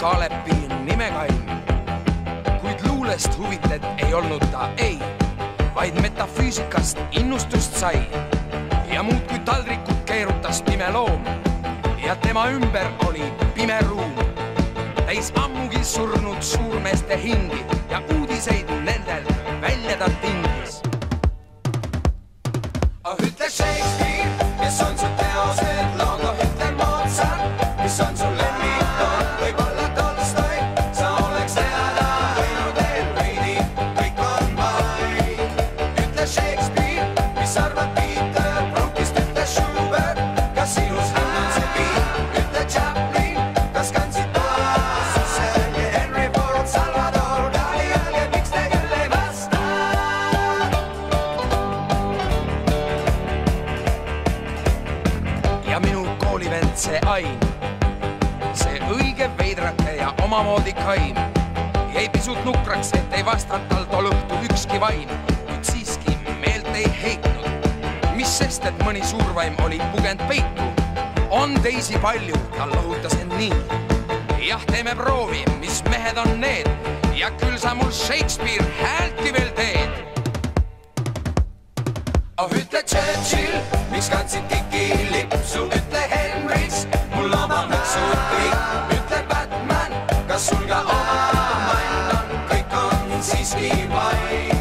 Kalepi nimekaim. kuid luulest huvitud ei olnud ta ei, vaid metafüüsikast innustust sai. Ja muudkui taldrikut keerutas pime loom. Ja tema ümber oli pime ruum, täis ammugi surnud suurmeeste hingi ja uudiseid nendel ja minu koolivend see Ain, see õige veidrake ja omamoodi kaim, jäi pisut nukraks, et ei vastanud tal tol õhtul ükski vaim, kuid siiski meelt ei heitnud. mis sest, et mõni suurvaim oli pugenud peitu, on teisi palju, ta lohutas end nii. jah, teeme proovi, mis mehed on need. Ja küll sa mul Shakespeare häältki veel teed oh ütle Churchill, miks kandsid tikilipsu, ütle Henrys, mul oma nõksud kõik, ütle Batman, kas sul ka oma mann on, kõik on siiski vaid.